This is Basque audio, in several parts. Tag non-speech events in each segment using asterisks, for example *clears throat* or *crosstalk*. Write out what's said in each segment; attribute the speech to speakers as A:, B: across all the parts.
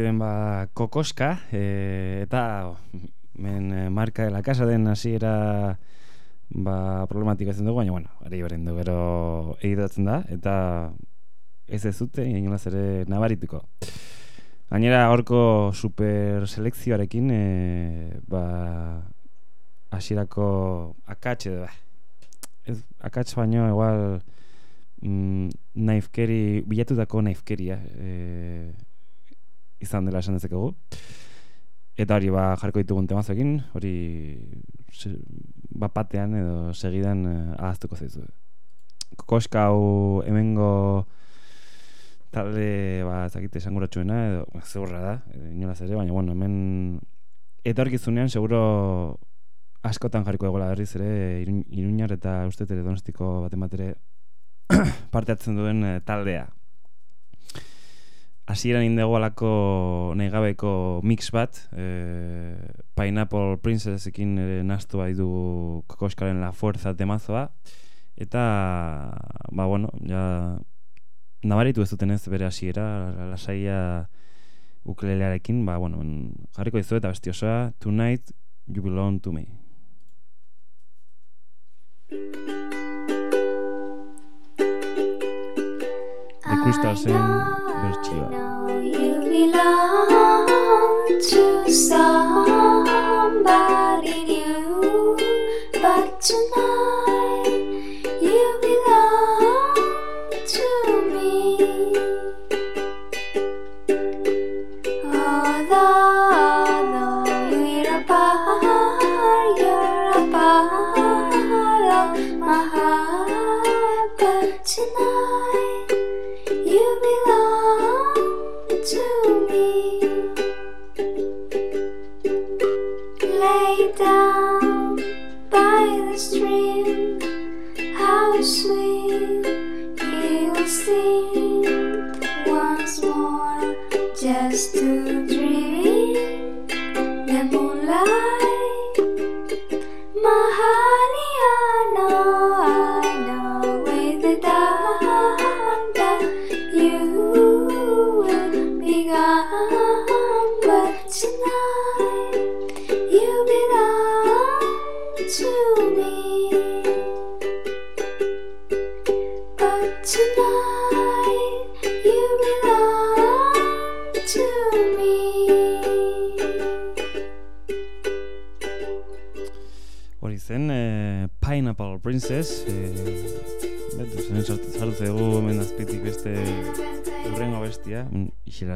A: ziren ba kokoska e, eta men e, marka de la casa den hasiera ba problematika zen dugu, baina bueno, ari beren du gero egidatzen da eta ez ez dute inolaz ere nabarituko. Gainera horko super selekzioarekin e, ba hasierako akatz edo ba, ez akatz baino igual mm, naifkeri bilatutako naifkeria eh izan dela esan dezakegu. Eta hori ba jarriko ditugun temazoekin, hori se, bapatean edo segidan eh, ahaztuko zaizu. Kokoska hau hemengo talde ba ezakite esanguratsuena edo ba, zeurra da, eh, inolaz ere, baina bueno, hemen etorkizunean seguro askotan jarriko egola berriz ere Iruñar eta uste ere Donostiko baten bat ere *clears throat* parte hartzen duen eh, taldea. Hasieran indego alako nahi gabeko mix bat, e, Pineapple Princessekin ere nastu bai du kokoskaren la fuerza temazoa, eta, ba, bueno, ja, nabaritu ez duten ez bere hasiera, la- lasaia ukulelearekin, ba, bueno, en- jarriko dizu eta besti osoa, Tonight You Belong To Me. The Crystalsen bertsioa.
B: You
A: 到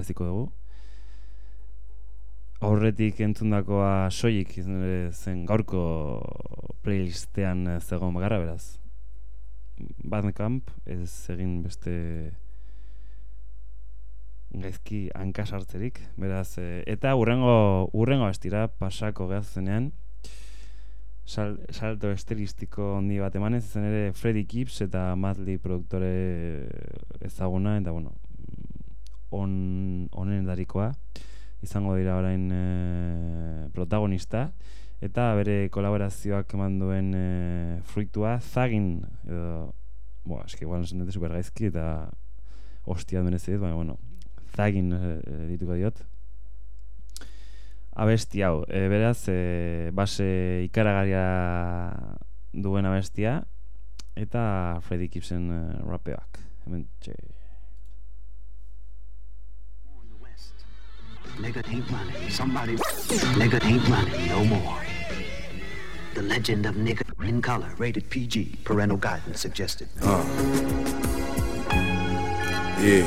A: isilaraziko dugu. Aurretik entzundakoa soilik zen gaurko playlistean eh, zegoen bakarra beraz. Bandcamp ez egin beste gaizki hanka sartzerik, beraz, e, eta urrengo urrengo bestira pasako gehazenean, sal, salto estilistiko handi bat emanez, izan ere Freddy Gibbs eta Madly produktore ezaguna, eta bueno, on, onen darikoa, izango dira orain e, protagonista, eta bere kolaborazioak eman duen e, fruitua Zagin, edo, bo, eski igual esan dute super gaizki, eta hostia duen ez baina bueno, Zagin e, e, dituko diot, abesti hau. E, beraz, e, base ikaragarria duen abestia eta Freddie Gibbsen e, rapeoak. Hemen txe.
C: Nigga ain't running. Somebody. Nigga ain't running no more. The legend of nigga in color.
D: Rated PG. Parental guidance suggested. Uh.
E: Yeah.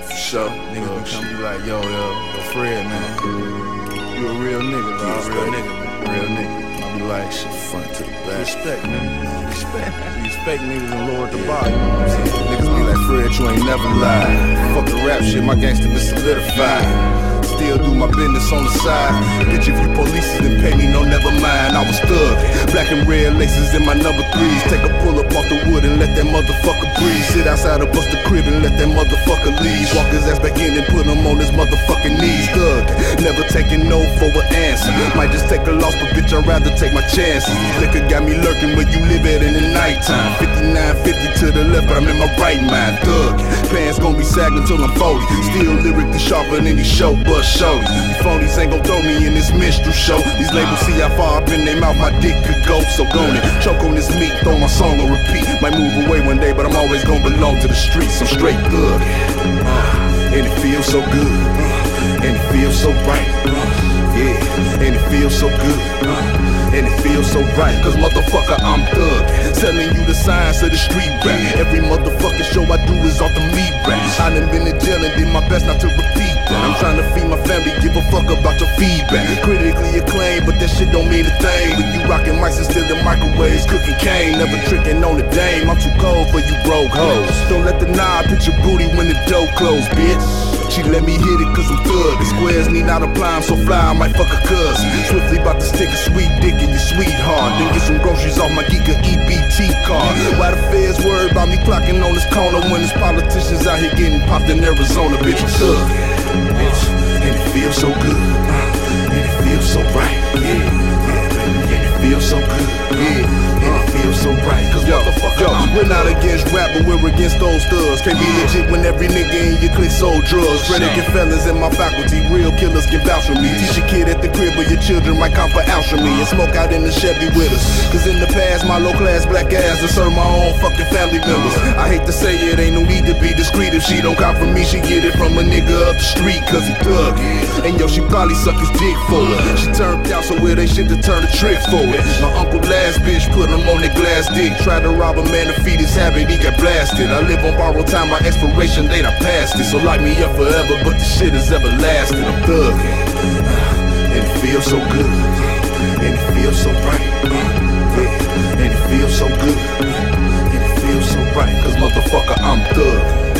E: For sure. Niggas be come be like, yo, yo, yo, Fred, man. You a real nigga, dog. You a real nigga, man. Real nigga. I be like, shit, front to the back. Respect, man. Respect. *laughs* Respect niggas and lower the bar, you know what I'm saying? Niggas be like, Fred, you ain't never lied. Fuck the rap shit, my gangster been solidified. Still do my business on the side. Bitch, if you police then pay me, no, never mind. I was thug. Black and red laces in my number threes. Take a pull up off the wood and let that motherfucker Sit outside of bust the crib and let that motherfucker leave. Walk his ass back in and put him on his motherfucking knees. Thug. Never taking no for an answer. Might just take a loss, but bitch, I'd rather take my chances. Liquor got me lurking but you live it in the nighttime. 5950 to the left, but I'm in my right mind. Thug, pants gon' be sagging till I'm 40. Still lyrically sharper than any show, but show You phonies ain't gon' throw me in this minstrel show. These labels see how far up in their mouth my dick could go, so gon' it. Choke on this meat, throw my song on repeat. Might move away one day, but I'm always gon' belong to the streets. I'm straight good. Uh, and it feels so good. Uh, and it feels so right. Uh, yeah, and it feels so good. And it feels so right, cause motherfucker, I'm thug. Telling you the signs of the street rap. Every motherfucking show I do is off the meat rap. I done been in jail and did my best not to repeat that. I'm trying to feed my family, give a fuck about your feedback. Critically acclaimed, but that shit don't mean a thing. When you rockin' mics and still in microwaves, cooking cane, never tricking on the dame. I'm too cold for you broke hoes. Don't let the knob hit your booty when the door close, bitch. She let me hit it cause I'm thug. The squares need not apply, I'm so fly, I might fuck a cuz. Swiftly about to stick a sweet dick in your sweetheart. Then get some groceries off my Giga EBT card. Why the feds worried about me clocking on this corner when there's politicians out here getting popped in Arizona, bitch, thug. And it feels so good. And it feels so right. Yeah, feels so good. Yeah, and it feels so right. Cause yo, motherfucker, yo, we're not against rap, but we're against those thugs. Can't be legit when every nigga in your clique sold drugs. Predicate fellas in my faculty, real killers can vouch for me. Teach your kid at the crib or your children might come for ounce from me and smoke out in the Chevy with us. Cause in the past, my low class black ass to served my own fucking family members. I hate to say it, ain't no need to be discreet. If she don't cop from me, she get it from a nigga up the street, cause he thug. And yo, she probably suck his dick for it. She turned out, so it ain't shit to turn the trick for it. My uncle last bitch put him on the glass dick. Tried to rob a man to feed his habit, he got blasted. I live on borrowed time, my expiration date, I passed it. So lock me up forever, but the shit is everlasting. I'm thug. And it feels so good. And it feels so right. And it feels so good. And it feels so right. Cause motherfucker, I'm thug.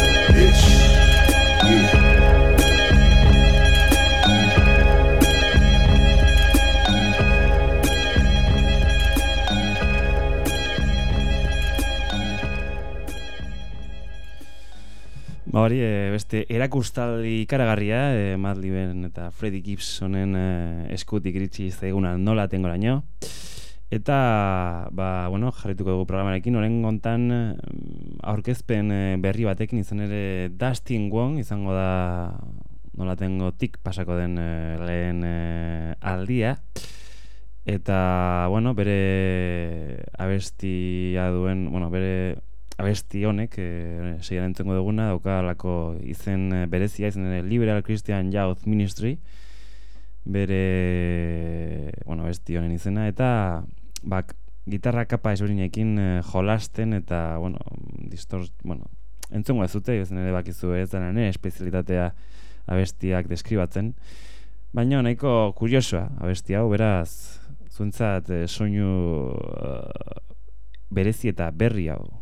A: Ba hori, e, beste erakustaldi ikaragarria, e, Madliben eta Freddie Gibsonen e, eskutik iritsi zaiguna nola tengoraino. Eta, ba, bueno, jarrituko dugu programarekin, oren gontan aurkezpen e, berri batekin izan ere Dustin Wong, izango da nola tengo tik pasako den lehen aldia. Eta, bueno, bere abestia duen, bueno, bere abesti honek, e, seian entzengo duguna, daukalako izen eh, berezia, izen ere Liberal Christian Youth Ministry, bere, bueno, abesti honen izena, eta bak, gitarra kapa esberinekin e, jolasten, eta, bueno, distor, bueno, entzengo ez zute, izen ere bakizu ez dena, ne, espezialitatea abestiak deskribatzen, baina nahiko kuriosoa abesti hau, beraz, zuentzat e, soinu uh, berezi eta berri hau.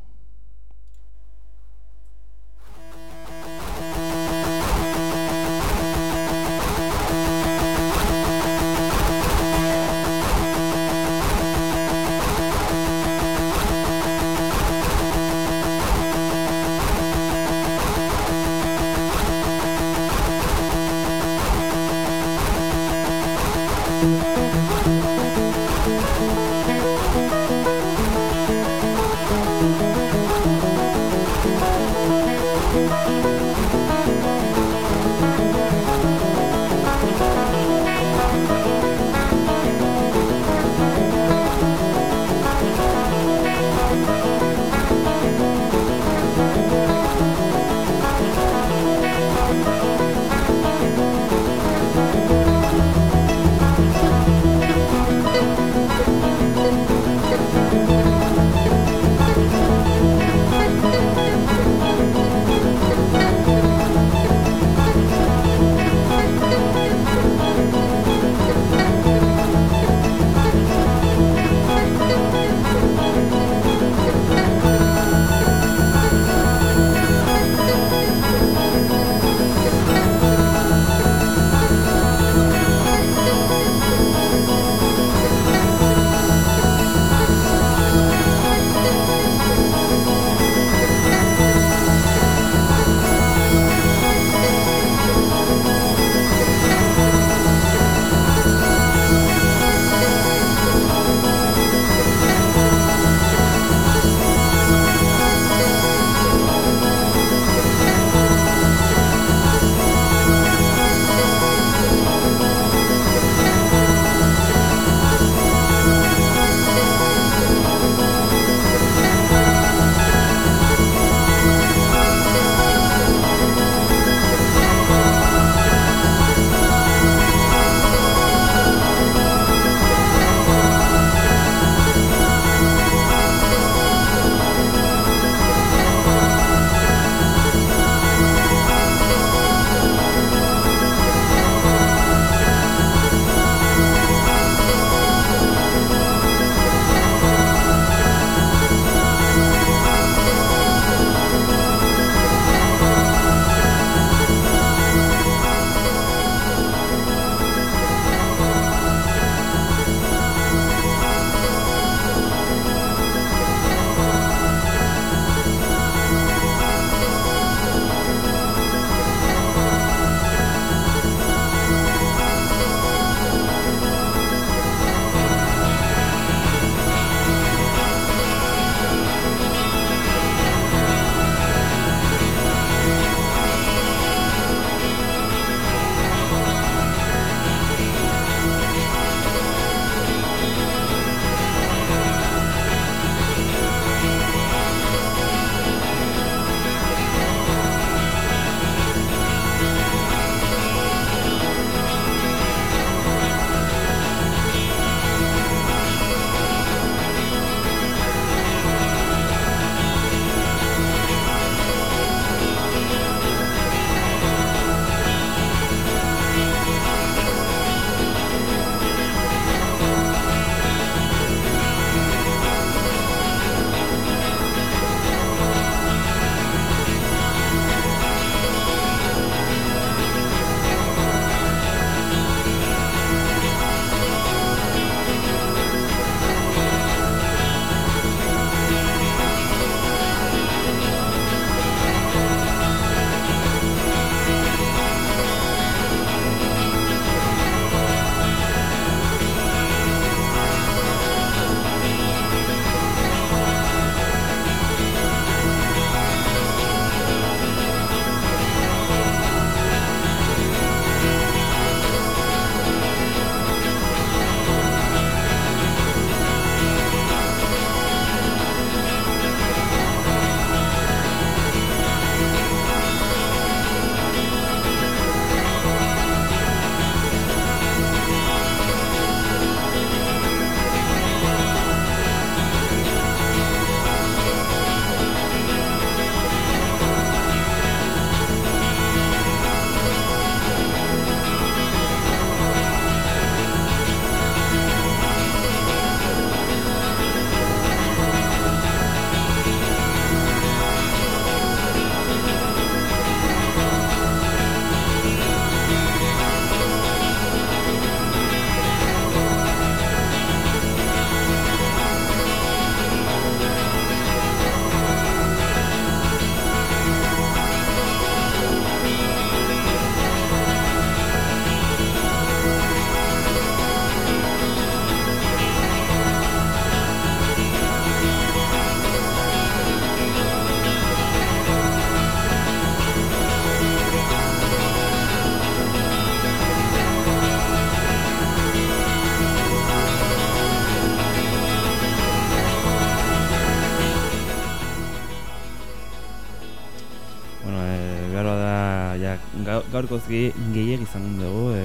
A: Gaurkoz ge- gehiegi izan dugu e,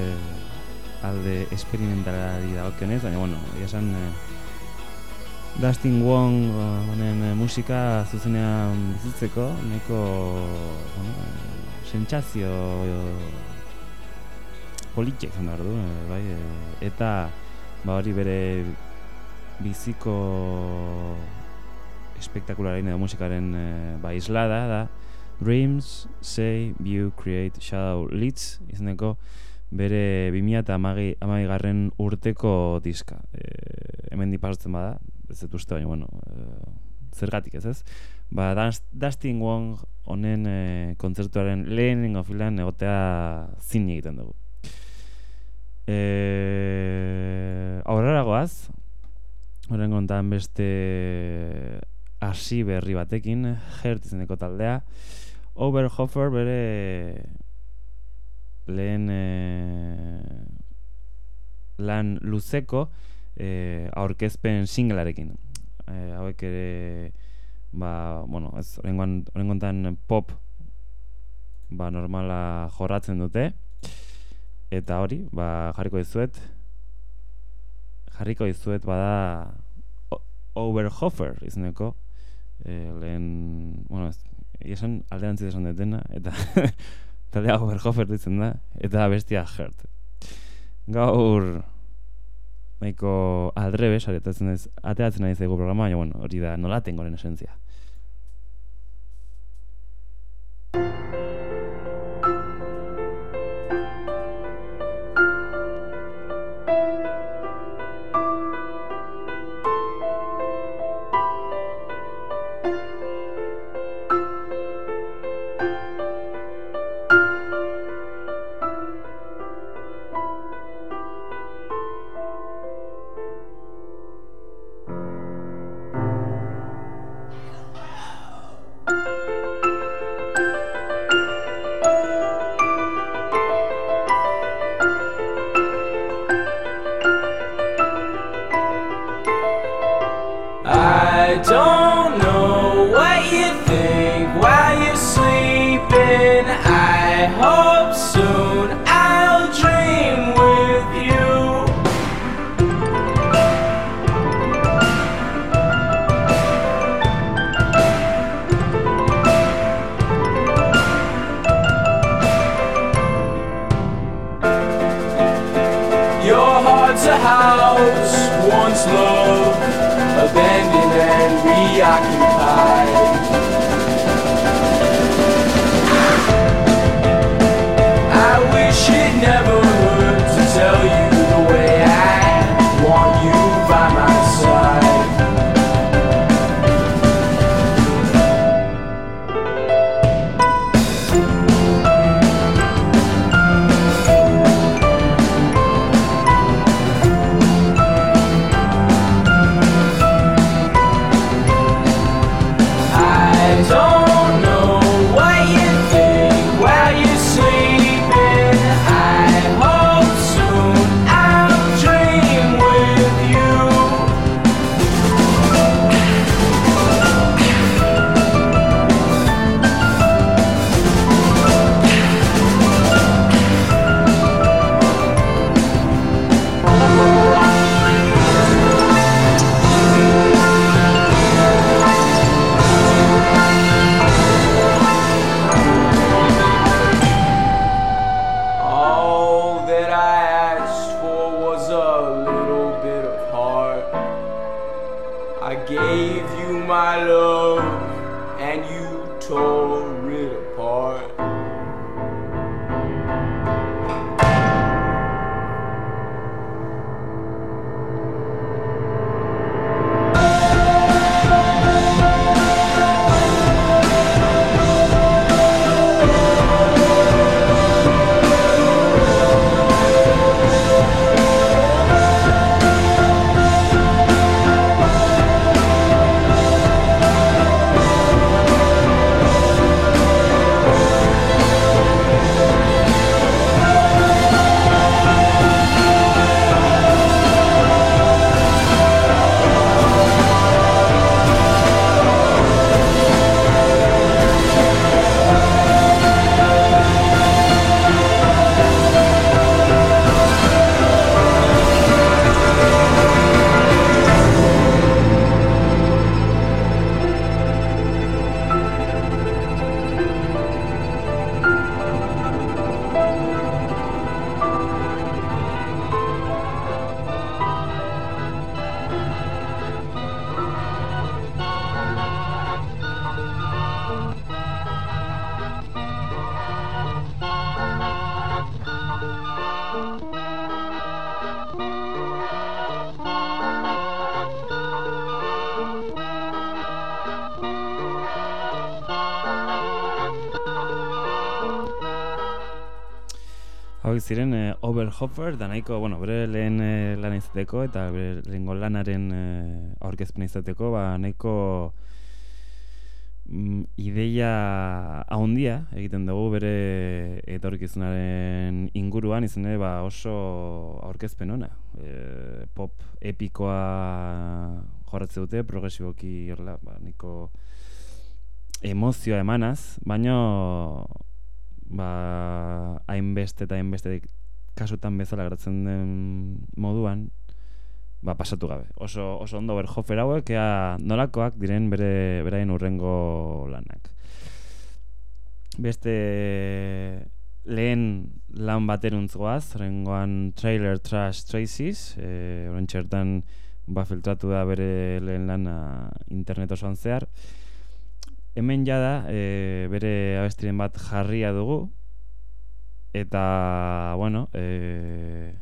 A: alde esperimentalari dagokionez, baina bueno, egia esan e, Dustin Wong o, honen e, musika zuzenean bizitzeko nahiko bueno, e, sentsazio e, politxe izan behar du, e, bai, e, eta ba hori bere biziko espektakularen edo musikaren e, ba, islada da Dreams Say You Create Shadow Leads izeneko bere 2008 garren urteko diska. E, hemen dipasotzen bada, ez dut uste baina, bueno, e, zergatik ez ez? Ba, Dust- Dustin Wong honen e, kontzertuaren lehenengo filan egotea zin egiten dugu. E, aurrera goaz, horren kontan beste hasi berri batekin, Hert izeneko taldea, Oberhofer bere lehen e, lan luzeko e, aurkezpen singlarekin. E, hauek ere ba, bueno, ez oraingoan oraingoan pop ba normala jorratzen dute eta hori, ba jarriko dizuet jarriko dizuet bada Oberhofer izeneko e, lehen, bueno, ez, esan alderantziz esan dutena, eta *laughs* taldea Oberhofer ditzen da, eta bestia Hert. Gaur nahiko aldrebe, saretatzen ez, ateratzen nahi zaigu programa, baina bueno, hori da nola tengoren esentzia. Hauek ziren e, Oberhofer, da nahiko, bueno, bere lehen eh, e, lan izateko eta bere lehen lanaren eh, e, aurkezpen izateko, ba, nahiko ideia haundia egiten dugu bere etorkizunaren inguruan izan ere, ba, oso aurkezpen ona. E, pop epikoa jorratze dute, progresiboki horrela, ba, nahiko emozioa emanaz, baino ba, hainbeste eta hainbeste kasutan bezala geratzen den moduan, ba, pasatu gabe. Oso, oso ondo berhofer hauek, ea nolakoak diren bere beraien urrengo lanak. Beste lehen lan bateruntz goaz, rengoan Trailer Trash Traces, e, oren txertan ba filtratu da bere lehen lana internet osoan zehar. Hemen jada e, bere abestiren bat jarria dugu, eta, bueno, e,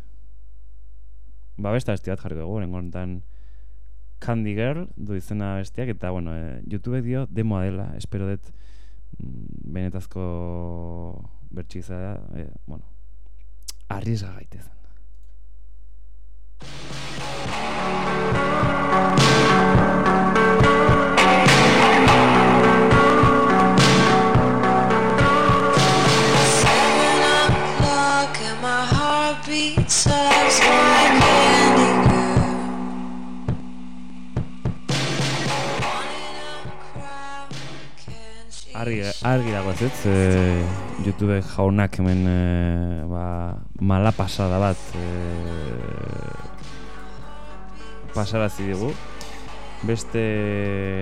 A: ba beste abesti bat jarri dugu, rengo honetan Candy Girl du izena bestiak, eta, bueno, e, YouTube dio demoa dela, espero dut mm, benetazko bertxiza da, e, bueno, arriesga gaitezen. Argi, argi dago ez ez, e, YouTube jaunak hemen e, ba, mala pasada bat e, pasarazi digu. Beste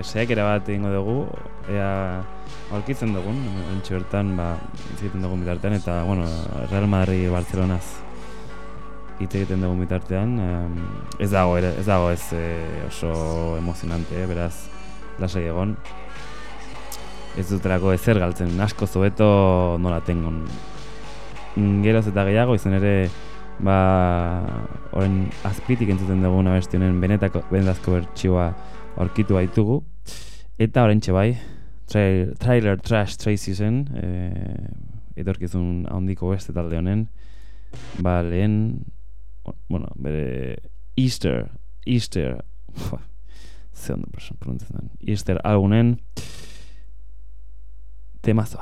A: saiakera bat egingo dugu, ea aurkitzen dugun, ontsi bertan, ba, egiten dugun bitartean, eta, bueno, Real Madrid Barcelonaz hitz egiten dugun bitartean, ez dago ez dago ez oso emozionante, beraz, lasai egon ez dutelako ezer galtzen, asko zobeto nola tengon. Geroz eta gehiago izan ere, ba, orain azpitik entzuten dugun abesti honen benetako, benetazko bertsioa aurkitu baitugu. Eta orain bai, trail, Trailer Trash Tracy zen, e, etorkizun handiko beste talde honen, ba, lehen, bueno, bere Easter, Easter, *laughs* ze ondo pronuntzatzen Easter algunen, temazo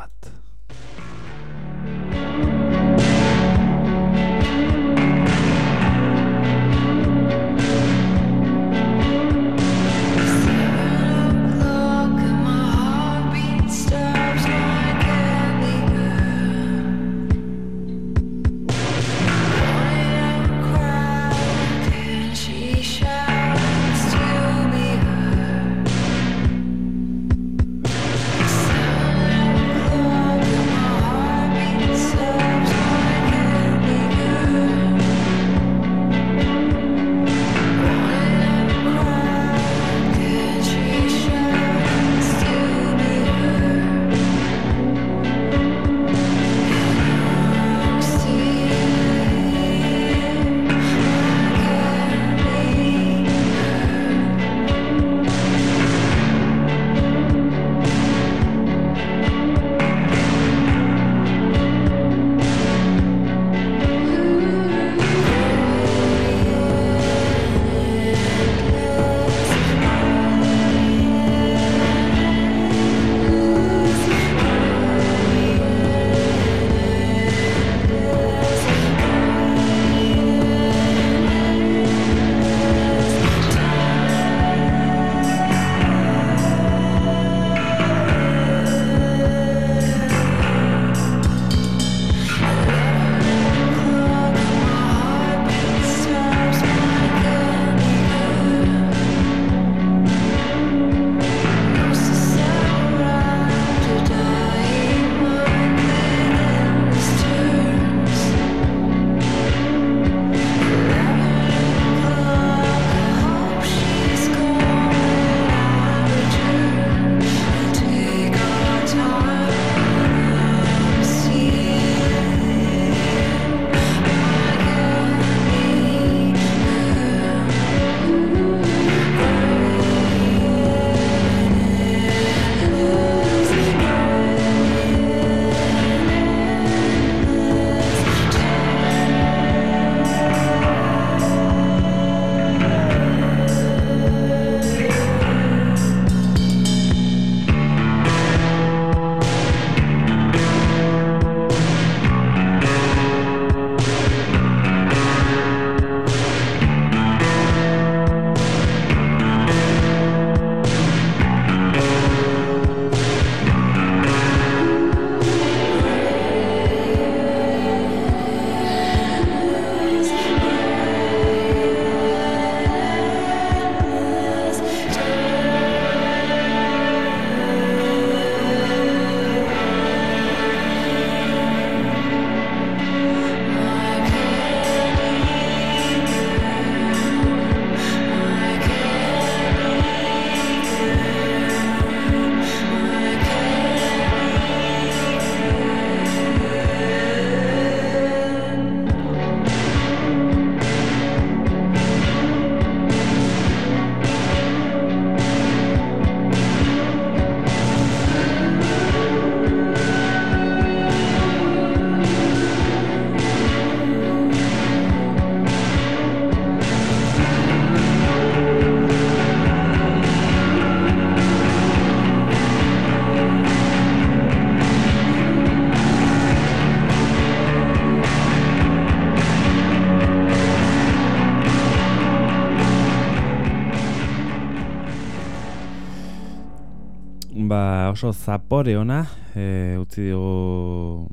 F: oso zapore ona, e, utzi dugu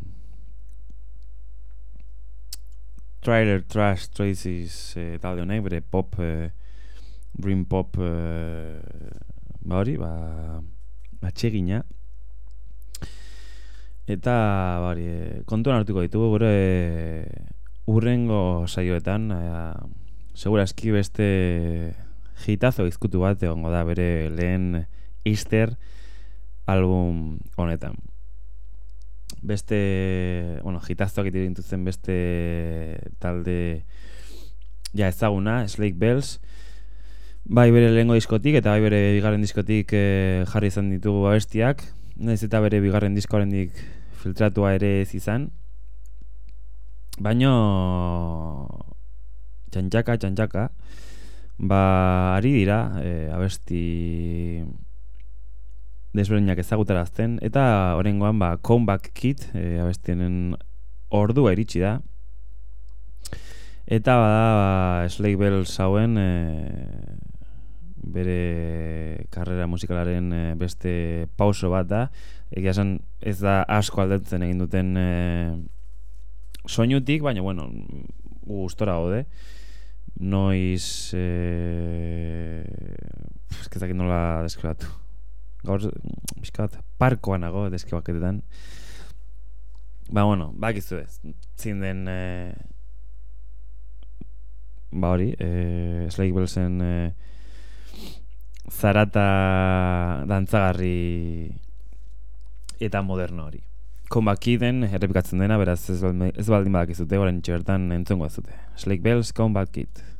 F: Trailer Trash Traces e, talde honek, bere pop, e, dream pop, e, ba hori, ba, atsegina. Eta, ba hori, e, kontuan hartuko ditugu gure urrengo saioetan, e, segurazki beste hitazo izkutu bat egongo da bere lehen Easter album honetan. Beste, bueno, hitazoak ite dituzten beste talde ja ezaguna, Slake Bells, bai bere lehengo diskotik eta bai bere bigarren diskotik eh, jarri izan ditugu abestiak, naiz eta bere bigarren diskoarendik filtratua ere ez izan. Baino txantxaka, txantxaka, ba, ari dira, e, abesti desberdinak ezagutarazten, eta horrengoan, ba, comeback kit, e, abestienen ordua iritsi da, eta bada, ba, Slake Bells hauen, e, bere karrera musikalaren e, beste pauso bat da, egia esan ez da asko aldatzen egin duten e, soinutik, baina bueno, gustora gaude. Noiz eh ez nola deskribatu. Gaur bizkat parkoan nago deskribaketetan. Ba bueno, bakizu ez. Zin den eh ba hori, eh Slake Bellsen eh zarata dantzagarri eta moderno hori. Comeback den errepikatzen dena, beraz ez, ez baldin badakizute, orain bertan entzongo ez dute. Slake Bells, Comeback Kid.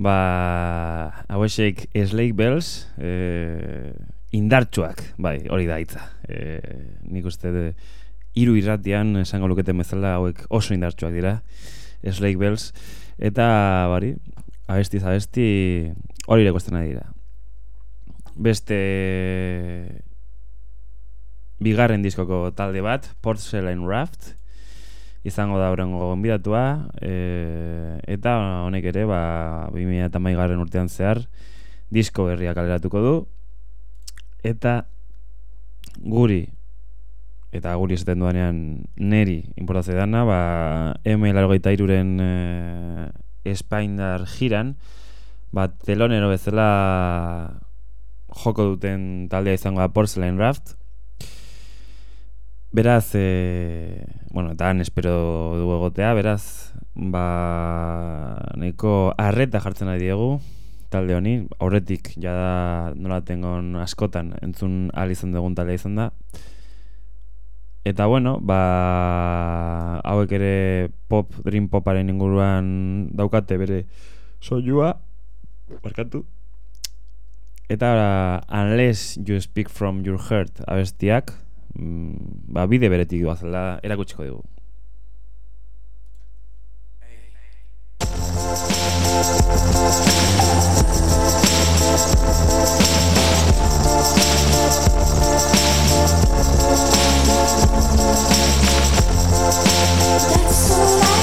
F: Ba, hauesek Slake Bells, e,
A: indartsuak, bai, hori da hitza. E, nik uste de, hiru irratian esango luketen bezala hauek oso indartsuak dira. Slake Bells eta bari, abesti abesti hori ere dira. Beste bigarren diskoko talde bat, Porcelain Raft, izango da horrengo gonbidatua, e, eta honek ere, ba, 2008 garren urtean zehar, disko berriak kaleratuko du, eta guri, eta guri esaten duanean neri importatzea dana, ba, M largoita iruren e, espaindar jiran, ba, telonero bezala joko duten taldea izango da Porcelain Raft, Beraz, e, bueno, eta espero du egotea, beraz, ba, nahiko arreta jartzen ari diegu, talde honi, aurretik jada nola tengon askotan entzun ahal izan dugun taldea izan da. Eta bueno, ba, hauek ere pop, dream poparen inguruan daukate bere soilua, barkatu. Eta unless you speak from your heart abestiak, mm, ba, bide beretik doazela erakutsiko dugu.
B: That's all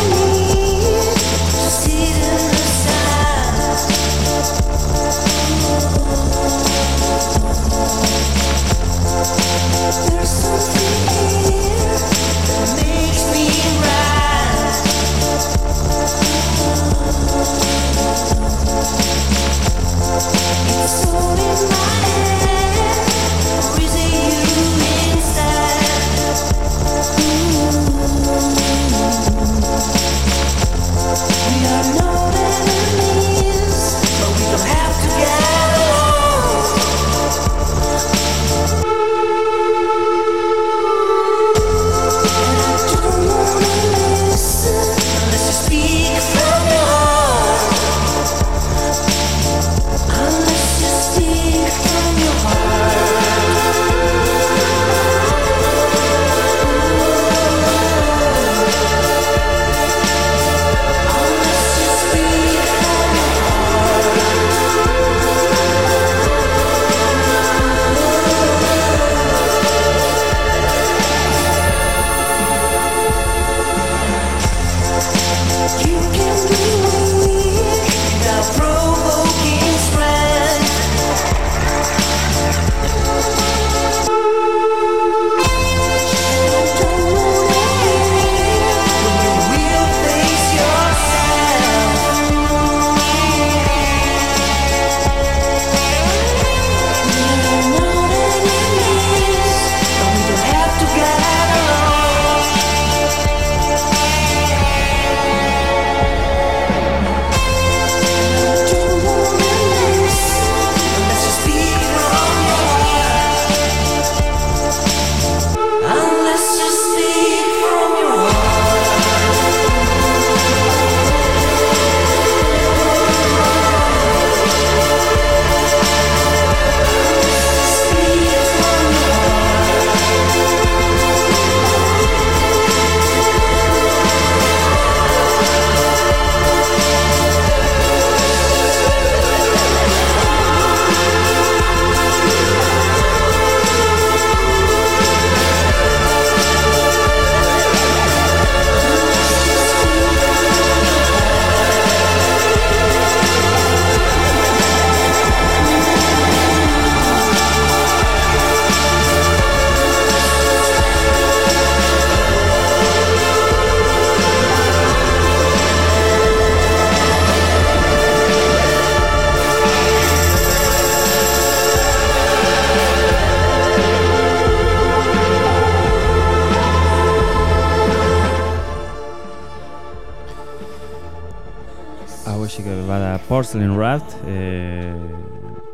A: Porcelain Raft, e,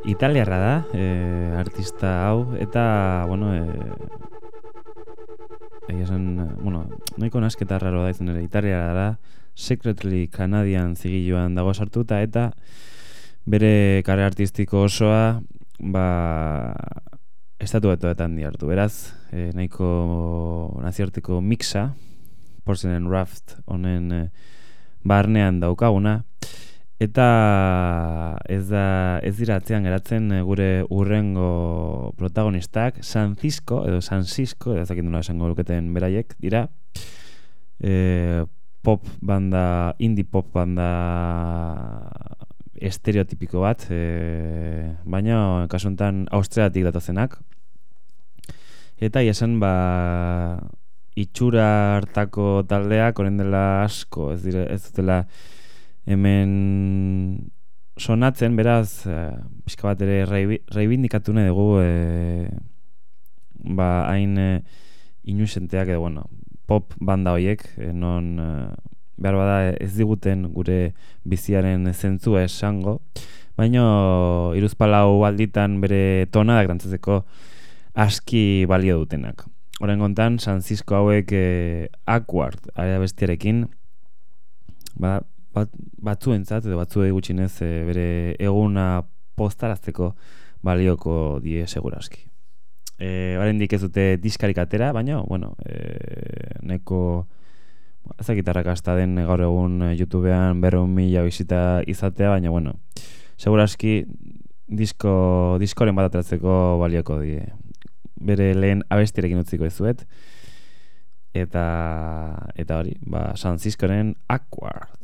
A: italiarra da, e, artista hau, eta, bueno, e, egia esan, bueno, nahiko nasketa raro da izan ere, italiarra da, Secretly Canadian zigiluan dago sartuta, eta bere kare artistiko osoa, ba, estatu batuetan diartu. Beraz, e, nahiko naziarteko mixa, Porcelain Raft honen e, barnean daukaguna, eta ez da ez dira atzean geratzen e, gure urrengo protagonistak San Cisco edo San Cisco edo dakit nola esango luketen beraiek dira e, pop banda indie pop banda estereotipiko bat e, baina kasu honetan austriatik datozenak. Eta esan ba itxura hartako taldeak orain dela asko ez dire ez dutela hemen sonatzen beraz e, pixka bat ere reibi- reibindikatu nahi dugu e, ba hain e, inusenteak edo bueno pop banda hoiek e, non e, behar bada ez diguten gure biziaren zentzua esango. Baino iruzpalau alditan bere tonadak dantzatzeko aski balio dutenak. Horren kontan, San Cisco hauek eh, Awkward, area bestiarekin, ba, bat, batzuentzat edo batzuei gutxinez eh, bere eguna postarazteko balioko die seguraski. E, oraindik ez dute diskarik atera, baina, bueno, e, neko ezakitarrak hasta den gaur egun eh, YouTubean berreun mila bisita izatea, baina, bueno, seguraski disko, diskoren bat ateratzeko balioko die. Bere lehen abestirekin utziko ezuet. Eta, eta hori, ba, San Ciscoren Awkward.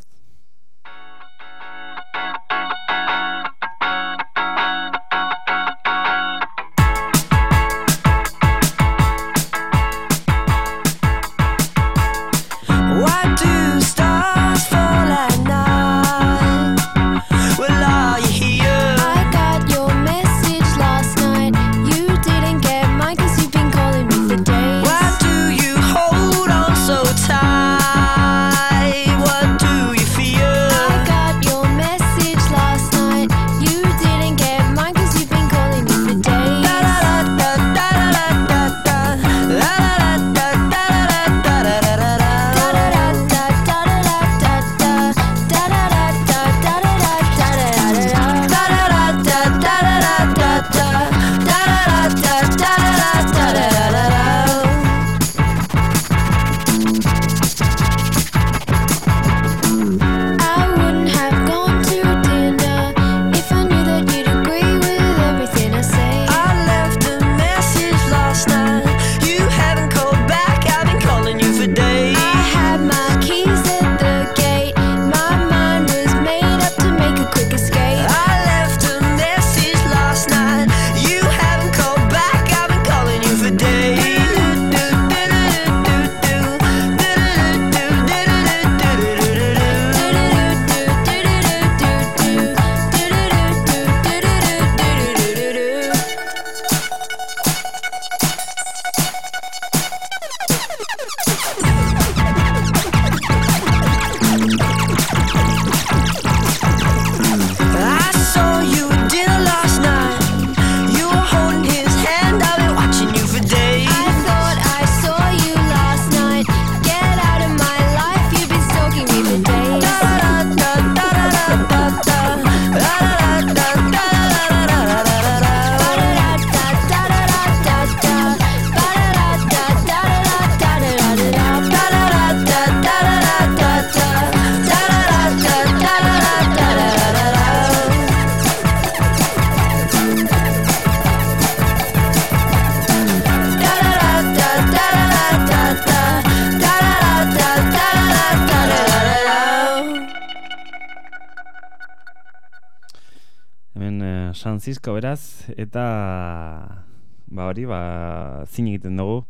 A: Cisco beraz eta ba hori ba zin egiten dugu.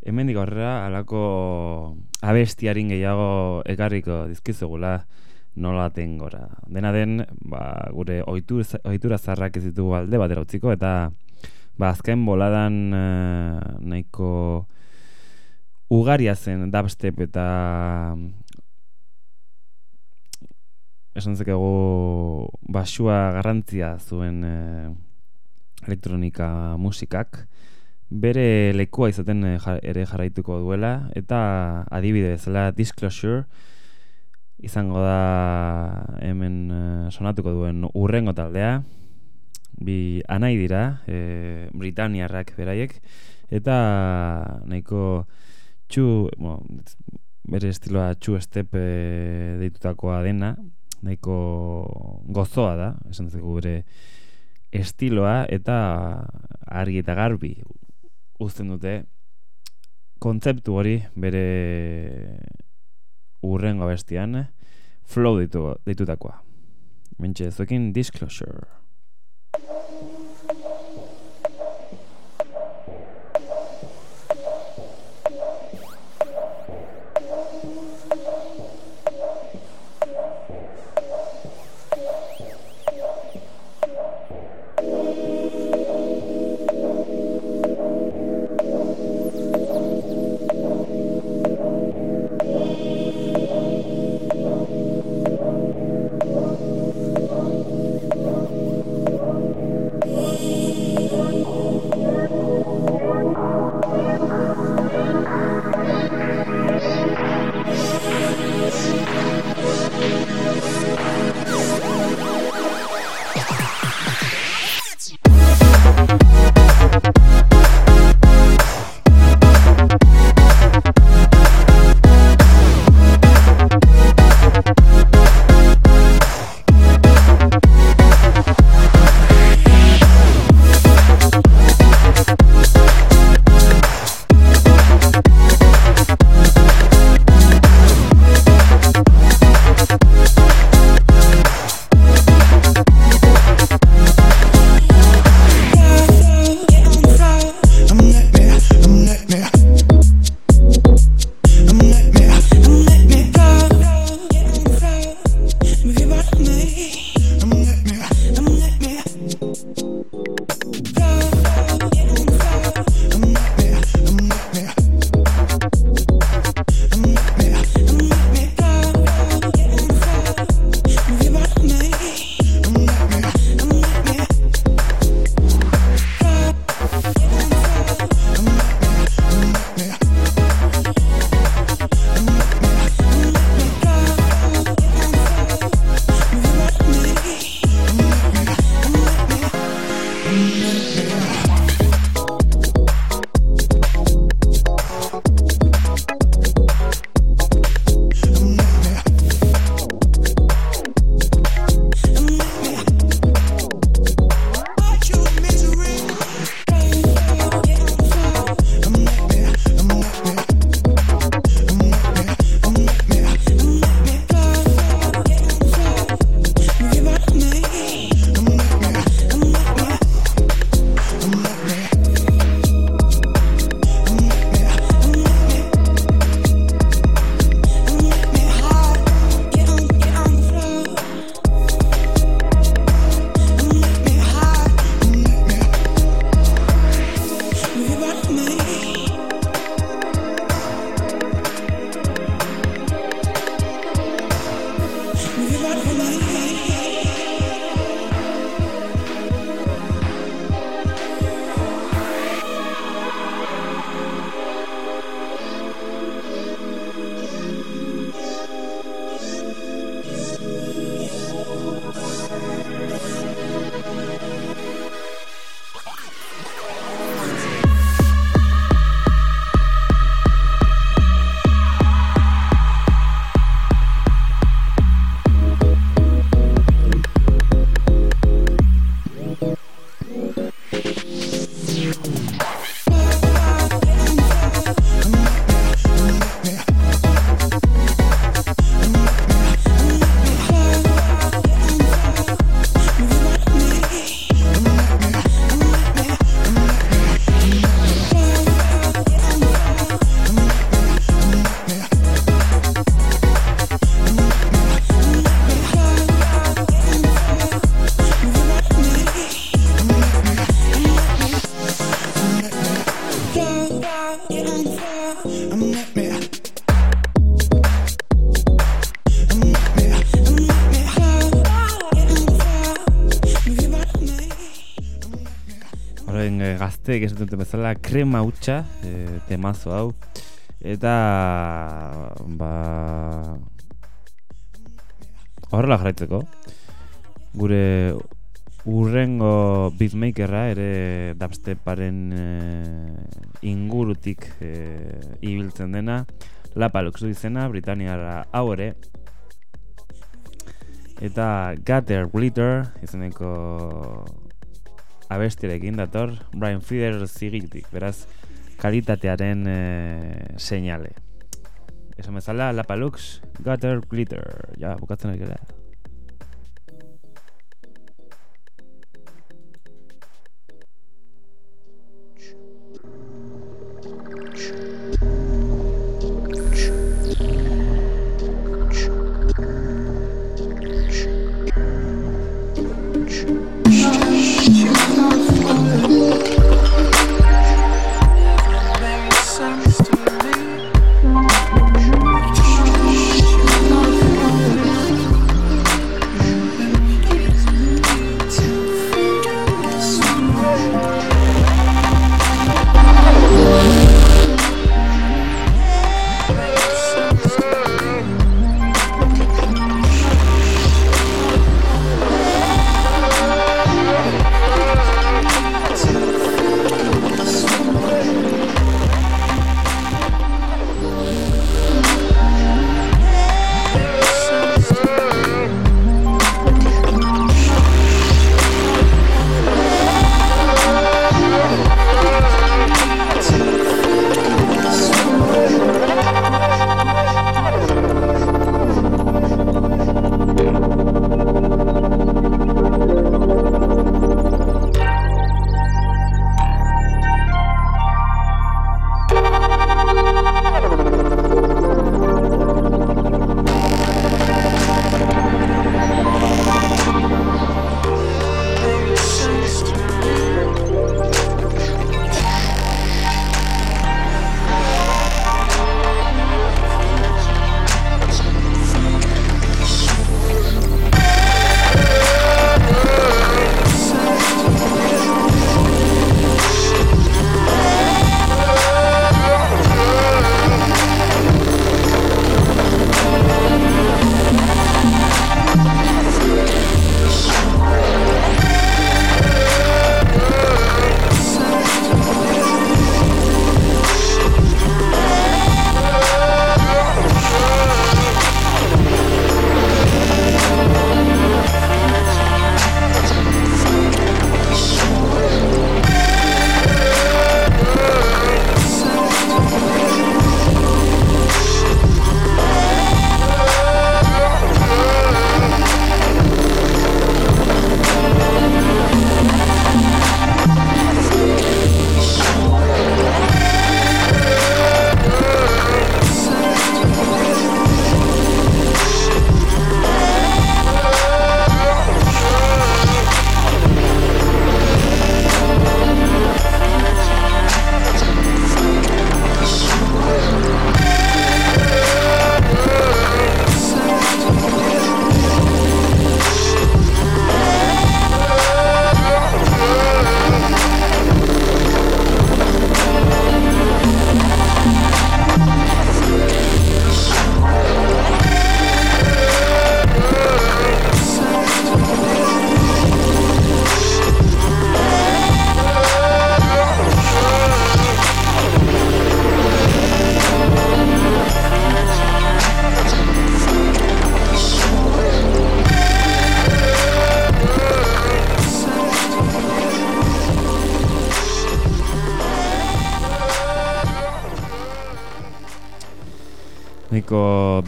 A: Hemendik aurrera halako abestiarin gehiago ekarriko dizkizugula nola tengora. Dena den, ba, gure ohitur, ohitura zarrak ez ditugu alde batera utziko eta ba azken boladan eh, nahiko ugaria zen dubstep eta esan zekegu basua garrantzia zuen eh, elektronika musikak. Bere lekua izaten eh, ja- ere jarraituko duela eta adibide bezala Disclosure izango da hemen eh, sonatuko duen urrengo taldea. Bi anai dira, e, Britaniarrak beraiek, eta nahiko txu, bueno, bere estiloa txu step e, deitutakoa dena, nahiko gozoa da, esan dugu bere estiloa, eta argi eta garbi uzten dute kontzeptu hori bere urrengo bestian flow ditu, ditutakoa. Mentxe, zuekin disclosure. Gazteek esaten duten bezala krema hutsa eh, temazo hau. Eta ba horrela jarraitzeko. Gure urrengo beatmakerra ere dubsteparen eh, ingurutik eh, ibiltzen dena. Lapalux du izena, Britaniara hau ere. Eta Gutter Glitter izeneko abestirekin dator Brian Feeder zigitik, beraz kalitatearen eh, seinale. Esan bezala, Lapalux, Gutter Glitter. Ja, bukatzen ari gara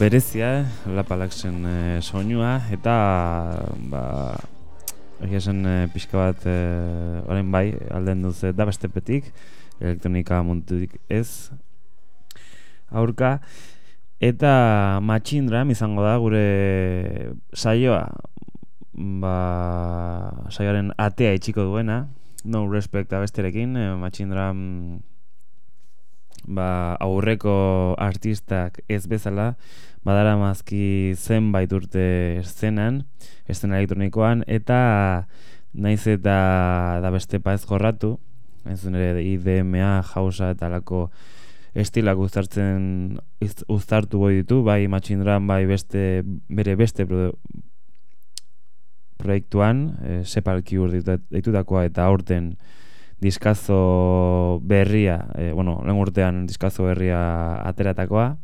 A: berezia, Lapalaxen e, soinua, eta ba, egia esan e, pixka bat e, orain bai, alden duz da bestepetik, elektronika muntutik ez, aurka, eta matxindram izango da gure saioa, ba, saioaren atea itxiko duena, no respect abesterekin, e, matxindram ba, aurreko artistak ez bezala, badara mazki zenbait urte eszenan, eszena elektronikoan, eta naiz eta da beste paez jorratu, ez nire IDMA, jausa eta alako estilak uztartzen uztartu boi ditu, bai matxindran, bai beste, bere beste produ, proiektuan, e, Sepalki deitutakoa eta aurten diskazo berria, e, bueno, lehen urtean diskazo berria ateratakoa,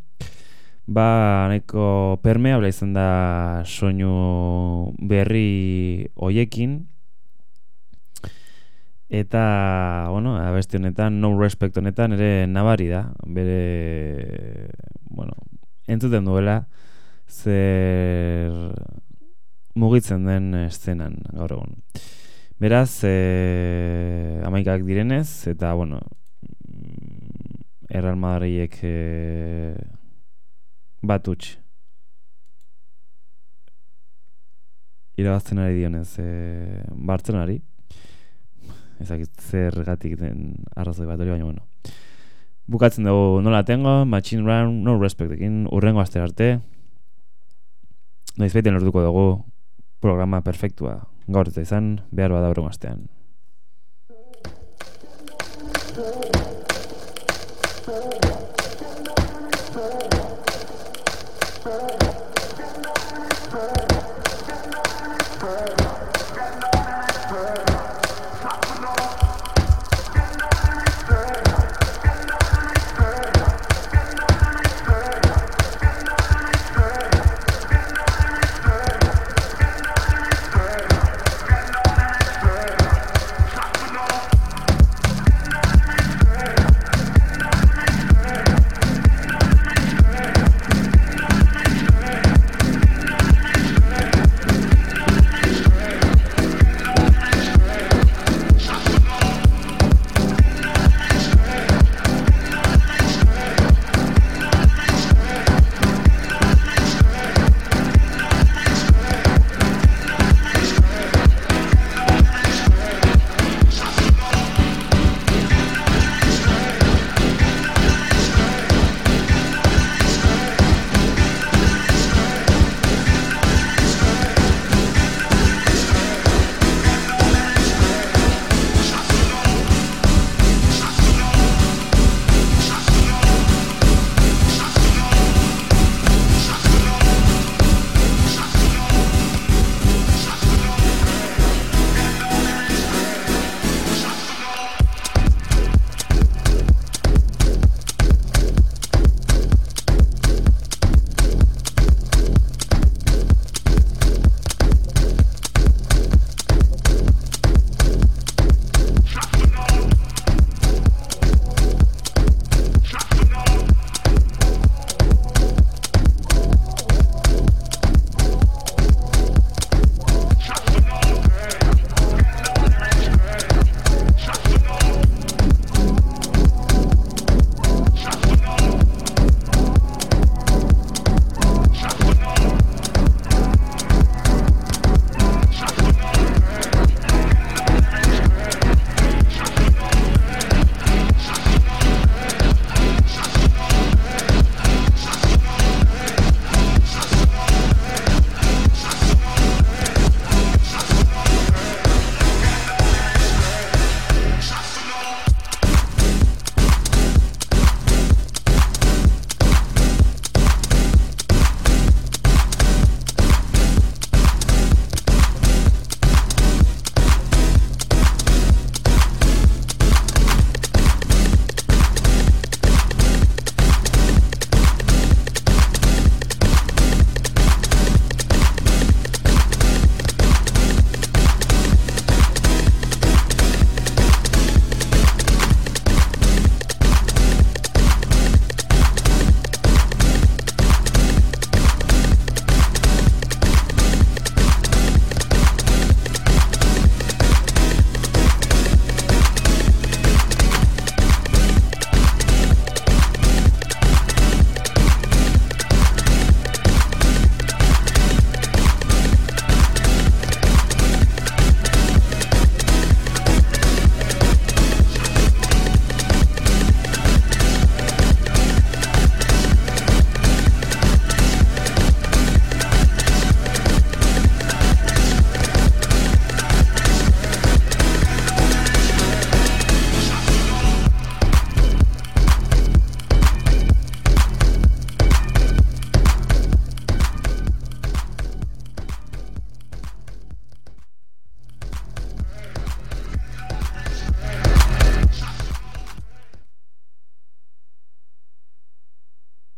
A: ba, nahiko permeable izan da soinu berri hoiekin, eta, bueno, abesti honetan, no respect honetan, ere nabari da, bere, bueno, entzuten duela, zer mugitzen den eszenan gaur egun. Beraz, e, amaikak direnez, eta, bueno, Erreal Madriek e, bat utx. Irabazten ari dionez, e, Bartzenari. Ezakit zer gatik den arrazoi bat hori, baina, bueno. Bukatzen dugu nola tengo, Machine Run, No Respect ekin, urrengo aste arte. Noiz baiten lortuko dugu programa perfektua gaur eta izan, behar bada brumastean.
B: Thank.